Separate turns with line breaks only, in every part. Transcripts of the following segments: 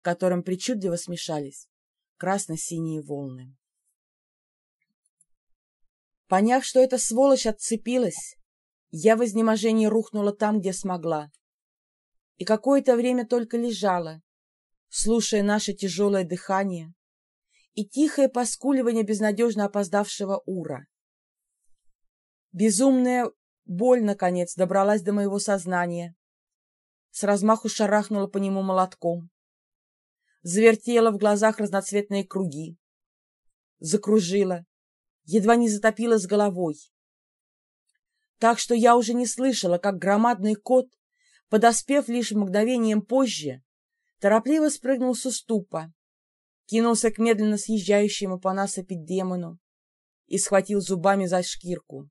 в котором причудливо смешались красно-синие волны. Поняв, что эта сволочь отцепилась, я в изнеможении рухнула там, где смогла, и какое-то время только лежала, слушая наше тяжелое дыхание и тихое поскуливание безнадежно опоздавшего Ура. Безумная боль, наконец, добралась до моего сознания, с размаху шарахнула по нему молотком, завертела в глазах разноцветные круги, закружила, едва не затопила с головой. Так что я уже не слышала, как громадный кот, подоспев лишь мгновением позже, торопливо спрыгнул с уступа, кинулся к медленно съезжающему по насыпи демону и схватил зубами за шкирку,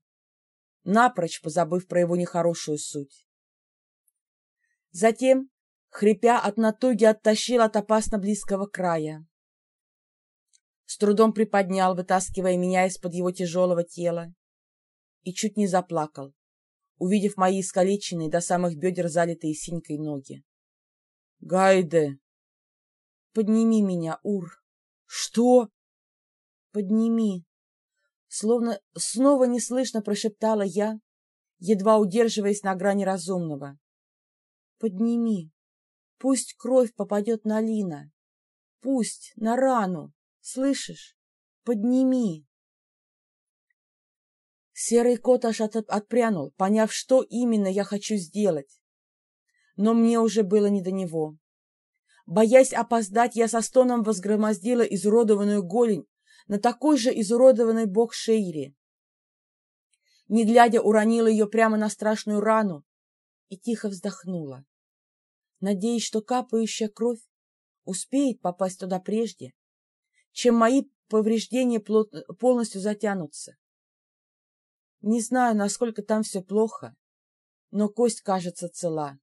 напрочь позабыв про его нехорошую суть. Затем, хрипя от натуги, оттащил от опасно близкого края. С трудом приподнял, вытаскивая меня из-под его тяжелого тела, и чуть не заплакал, увидев мои искалеченные до самых бедер залитые синькой ноги. «Гайде!» «Подними меня, Ур!» «Что?» «Подними!» Словно снова неслышно прошептала я, едва удерживаясь на грани разумного. «Подними! Пусть кровь попадет на Лина! Пусть на рану! Слышишь? Подними!» Серый кот аж от отпрянул, поняв, что именно я хочу сделать. Но мне уже было не до него. Боясь опоздать, я со стоном возгромоздила изуродованную голень на такой же изуродованный бок Шейри. Не глядя, уронила ее прямо на страшную рану и тихо вздохнула, надеясь, что капающая кровь успеет попасть туда прежде, чем мои повреждения полностью затянутся. Не знаю, насколько там все плохо, но кость кажется цела.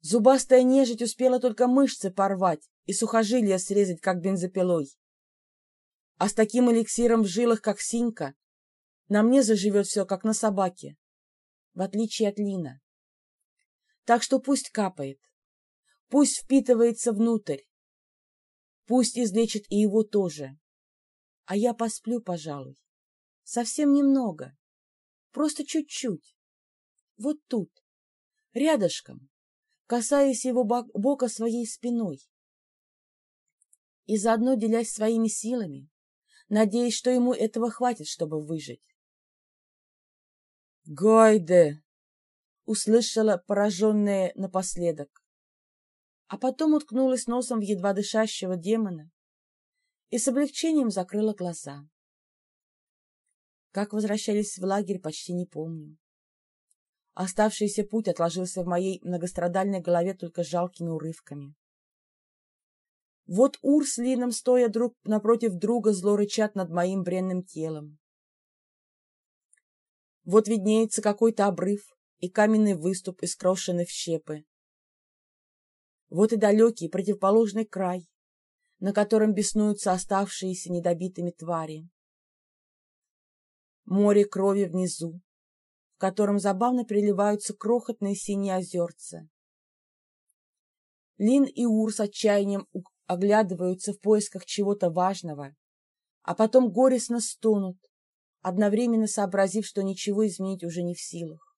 Зубастая нежить успела только мышцы порвать и сухожилия срезать, как бензопилой. А с таким эликсиром в жилах, как синька, на мне заживет все, как на собаке, в отличие от Лина. Так что пусть капает, пусть впитывается внутрь, пусть излечит и его тоже. А я посплю, пожалуй, совсем немного, просто чуть-чуть, вот тут, рядышком, касаясь его бока своей спиной. И заодно делясь своими силами, надеясь, что ему этого хватит, чтобы выжить. «Гайде!» — услышала пораженная напоследок, а потом уткнулась носом в едва дышащего демона и с облегчением закрыла глаза. Как возвращались в лагерь, почти не помню. Оставшийся путь отложился в моей многострадальной голове только жалкими урывками. Вот Ур с Лином, стоя друг напротив друга, зло рычат над моим бренным телом. Вот виднеется какой-то обрыв и каменный выступ, искрошенный в щепы. Вот и далекий противоположный край, на котором беснуются оставшиеся недобитыми твари. Море крови внизу, в котором забавно переливаются крохотные синие озерца. Лин и Ур с отчаянием оглядываются в поисках чего-то важного, а потом горестно стонут, одновременно сообразив, что ничего изменить уже не в силах.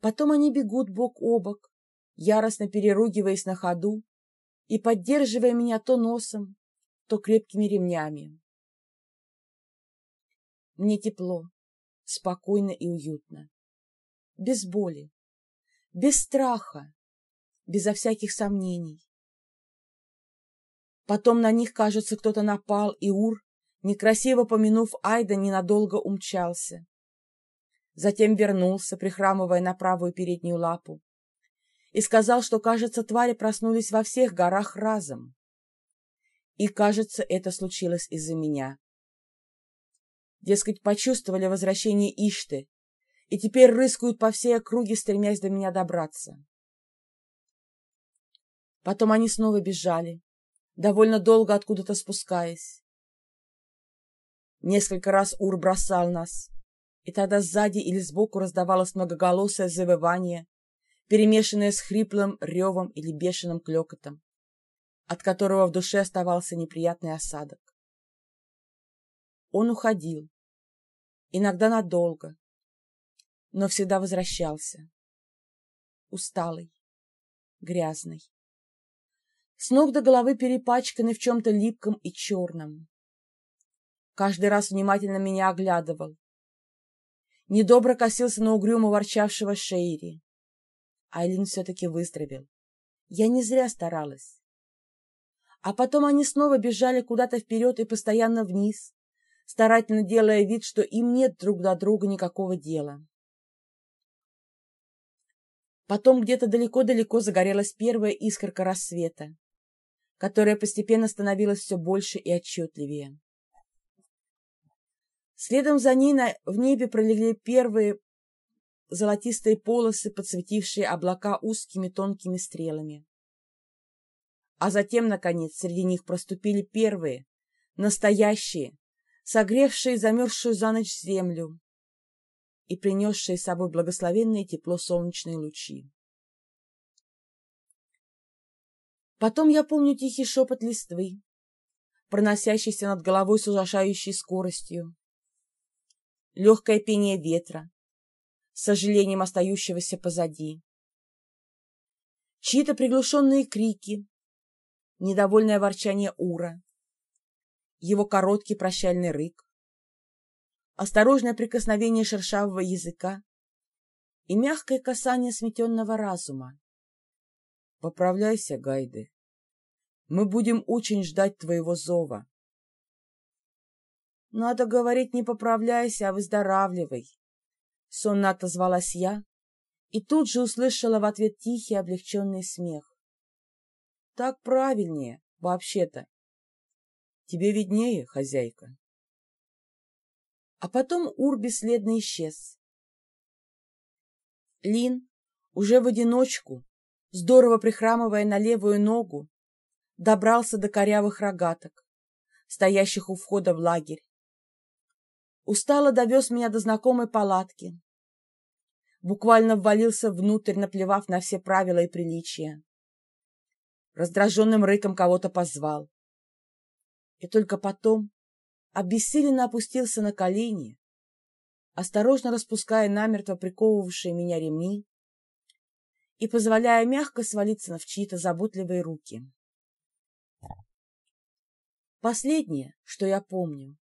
Потом они бегут бок о бок, яростно переругиваясь на ходу и поддерживая меня то носом, то крепкими ремнями. Мне тепло, спокойно и уютно. Без боли, без страха, безо всяких сомнений. Потом на них, кажется, кто-то напал, и Ур, некрасиво помянув Айда, ненадолго умчался. Затем вернулся, прихрамывая на правую переднюю лапу, и сказал, что, кажется, твари проснулись во всех горах разом. И, кажется, это случилось из-за меня. Дескать, почувствовали возвращение Ишты и теперь рыскают по всей округе, стремясь до меня добраться. Потом они снова бежали, довольно долго откуда-то спускаясь. Несколько раз Ур бросал нас, и тогда сзади или сбоку раздавалось многоголосое завывание, перемешанное с хриплым ревом или бешеным клекотом, от которого в душе оставался неприятный осадок. Он уходил, иногда надолго, но всегда возвращался, усталый, грязный, с ног до головы перепачканный в чем-то липком и черном. Каждый раз внимательно меня оглядывал, недобро косился на угрюмо ворчавшего Шейри. Айлин все-таки выздоровел. Я не зря старалась. А потом они снова бежали куда-то вперед и постоянно вниз, старательно делая вид, что им нет друг до друга никакого дела. Потом где-то далеко-далеко загорелась первая искорка рассвета, которая постепенно становилась все больше и отчетливее. Следом за ней на, в небе пролегли первые золотистые полосы, подсветившие облака узкими тонкими стрелами. А затем, наконец, среди них проступили первые, настоящие, согревшие замерзшую за ночь землю и принесшие с собой благословенное тепло солнечные лучи. Потом я помню тихий шепот листвы, проносящийся над головой с ужасающей скоростью, легкое пение ветра, сожалением остающегося позади, чьи-то приглушенные крики, недовольное ворчание Ура, его короткий прощальный рык, осторожное прикосновение шершавого языка и мягкое касание сметенного разума. Поправляйся, Гайды. Мы будем очень ждать твоего зова. Надо говорить, не поправляйся, а выздоравливай. Сонно отозвалась я и тут же услышала в ответ тихий облегченный смех. Так правильнее, вообще-то. Тебе виднее, хозяйка. А потом Ур бесследно исчез. Лин, уже в одиночку, здорово прихрамывая на левую ногу, добрался до корявых рогаток, стоящих у входа в лагерь. Устало довез меня до знакомой палатки. Буквально ввалился внутрь, наплевав на все правила и приличия. Раздраженным рыком кого-то позвал и только потом обессиленно опустился на колени, осторожно распуская намертво приковывавшие меня ремни и позволяя мягко свалиться в чьи-то заботливые руки. Последнее, что я помню,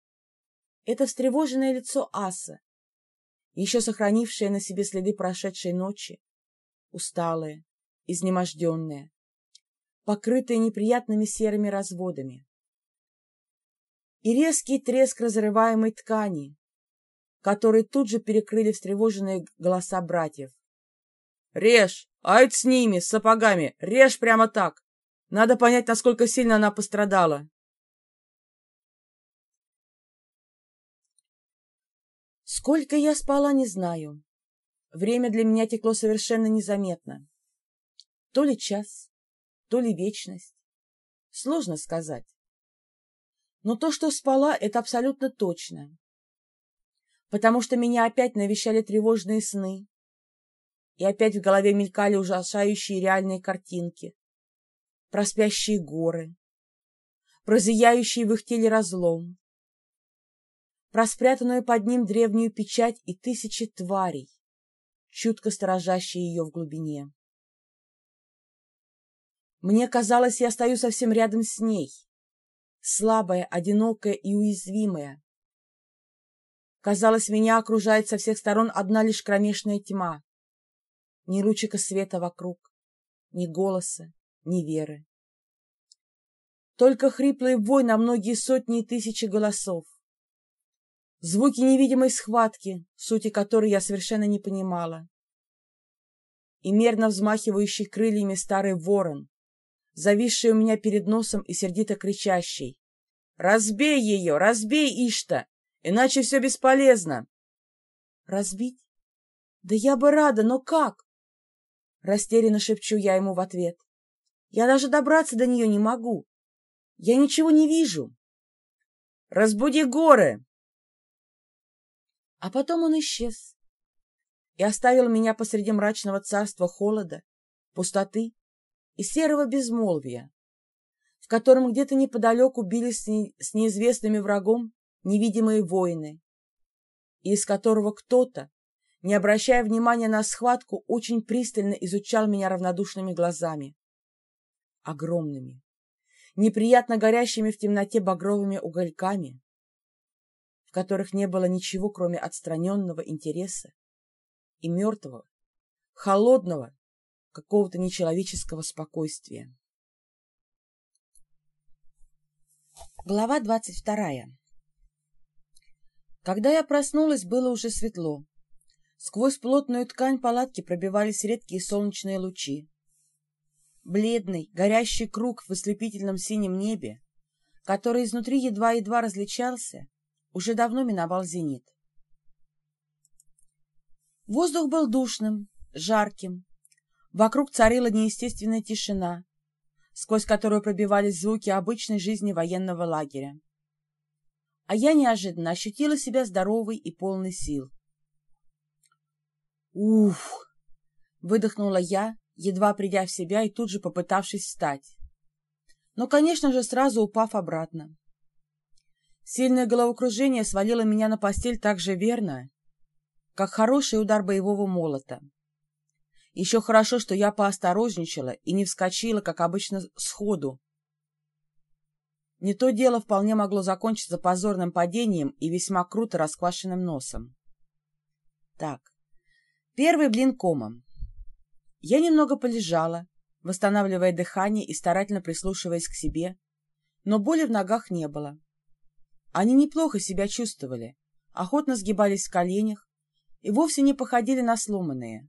это встревоженное лицо Аса, еще сохранившее на себе следы прошедшей ночи, усталое, изнеможденное, покрытое неприятными серыми разводами и резкий треск разрываемой ткани, который тут же перекрыли встревоженные голоса братьев. «Режь! Айд с ними, с сапогами! Режь прямо так! Надо понять, насколько сильно она пострадала!» Сколько я спала, не знаю. Время для меня текло совершенно незаметно. То ли час, то ли вечность. Сложно сказать. Но то, что спала, это абсолютно точно. Потому что меня опять навещали тревожные сны, и опять в голове мелькали ужасающие реальные картинки. Про спящие горы, про зияющий в их теле разлом, про спрятанную под ним древнюю печать и тысячи тварей, чутко сторожащие ее в глубине. Мне казалось, я стою совсем рядом с ней, слабая, одинокая и уязвимая. Казалось, меня окружает со всех сторон одна лишь кромешная тьма. Ни лучика света вокруг, ни голоса, ни веры. Только хриплый вой на многие сотни и тысячи голосов. Звуки невидимой схватки, сути которой я совершенно не понимала. И мерно взмахивающий крыльями старый ворон, зависший у меня перед носом и сердито кричащий. «Разбей ее! Разбей, Ишта! Иначе все бесполезно!» «Разбить? Да я бы рада, но как?» Растерянно шепчу я ему в ответ. «Я даже добраться до нее не могу. Я ничего не вижу». «Разбуди горы!» А потом он исчез. и оставил меня посреди мрачного царства холода, пустоты и серого безмолвия, в котором где-то неподалеку бились с неизвестными врагом невидимые воины, и из которого кто-то, не обращая внимания на схватку, очень пристально изучал меня равнодушными глазами. Огромными, неприятно горящими в темноте багровыми угольками, в которых не было ничего, кроме отстраненного интереса и мертвого, холодного, какого-то нечеловеческого спокойствия. Глава двадцать вторая Когда я проснулась, было уже светло. Сквозь плотную ткань палатки пробивались редкие солнечные лучи. Бледный, горящий круг в ослепительном синем небе, который изнутри едва-едва различался, уже давно миновал зенит. Воздух был душным, жарким. Вокруг царила неестественная тишина, сквозь которую пробивались звуки обычной жизни военного лагеря. А я неожиданно ощутила себя здоровой и полной сил. «Уф!» — выдохнула я, едва придя в себя и тут же попытавшись встать. Но, конечно же, сразу упав обратно. Сильное головокружение свалило меня на постель так же верно, как хороший удар боевого молота. Еще хорошо, что я поосторожничала и не вскочила, как обычно, сходу. Не то дело вполне могло закончиться позорным падением и весьма круто расквашенным носом. Так, Первый блин комом. Я немного полежала, восстанавливая дыхание и старательно прислушиваясь к себе, но боли в ногах не было. Они неплохо себя чувствовали, охотно сгибались в коленях и вовсе не походили на сломанные.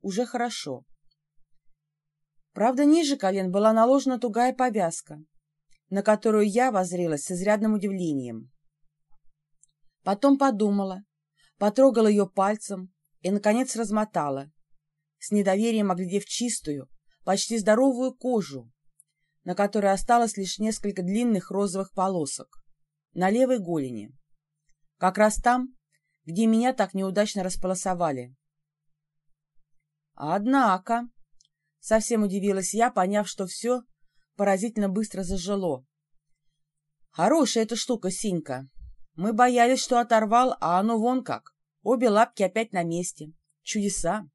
Уже хорошо. Правда, ниже колен была наложена тугая повязка, на которую я возрилась с изрядным удивлением. Потом подумала, потрогала ее пальцем, и, наконец, размотала, с недоверием оглядев чистую, почти здоровую кожу, на которой осталось лишь несколько длинных розовых полосок, на левой голени, как раз там, где меня так неудачно располосовали. «Однако», — совсем удивилась я, поняв, что все поразительно быстро зажило. «Хорошая эта штука, Синька. Мы боялись, что оторвал, а оно вон как. Обе лапки опять на месте. Чудеса.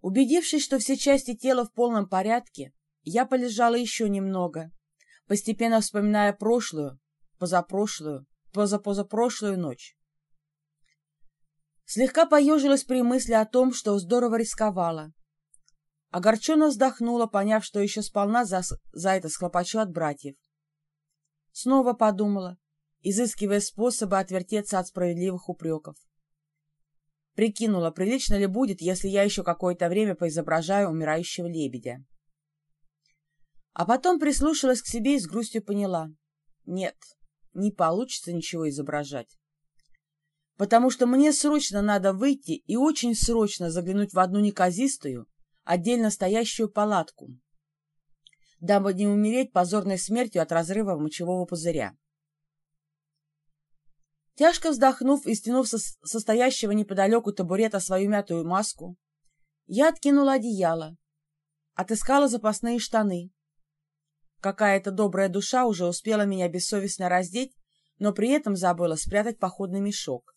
Убедившись, что все части тела в полном порядке, я полежала еще немного, постепенно вспоминая прошлую, позапрошлую, позапозапрошлую ночь. Слегка поежилась при мысли о том, что здорово рисковала. Огорченно вздохнула, поняв, что еще сполна за, за это схлопочу от братьев. Снова подумала, изыскивая способы отвертеться от справедливых упреков. Прикинула, прилично ли будет, если я еще какое-то время поизображаю умирающего лебедя. А потом прислушалась к себе и с грустью поняла. Нет, не получится ничего изображать. Потому что мне срочно надо выйти и очень срочно заглянуть в одну неказистую, отдельно стоящую палатку, дабы не умереть позорной смертью от разрыва мочевого пузыря. Тяжко вздохнув и стянув со состоящего неподалеку табурета свою мятую маску, я откинула одеяло, отыскала запасные штаны. Какая-то добрая душа уже успела меня бессовестно раздеть, но при этом забыла спрятать походный мешок.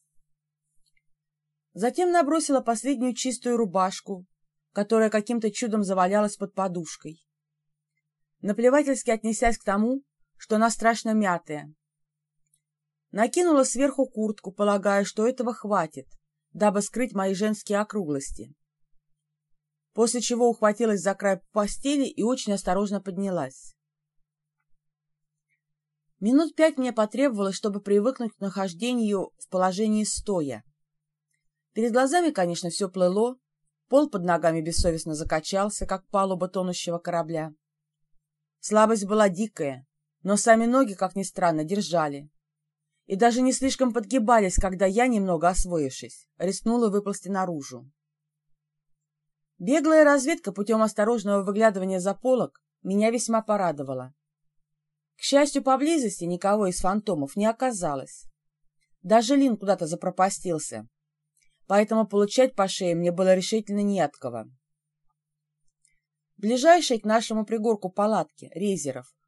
Затем набросила последнюю чистую рубашку, которая каким-то чудом завалялась под подушкой. Наплевательски отнесясь к тому, что она страшно мятая, Накинула сверху куртку, полагая, что этого хватит, дабы скрыть мои женские округлости. После чего ухватилась за край постели и очень осторожно поднялась. Минут пять мне потребовалось, чтобы привыкнуть к нахождению в положении стоя. Перед глазами, конечно, все плыло, пол под ногами бессовестно закачался, как палуба тонущего корабля. Слабость была дикая, но сами ноги, как ни странно, держали и даже не слишком подгибались, когда я, немного освоившись, рискнула выползти наружу. Беглая разведка путем осторожного выглядывания за полок меня весьма порадовала. К счастью, поблизости никого из фантомов не оказалось. Даже Лин куда-то запропастился, поэтому получать по шее мне было решительно не от кого. Ближайшие к нашему пригорку палатки, Резеров,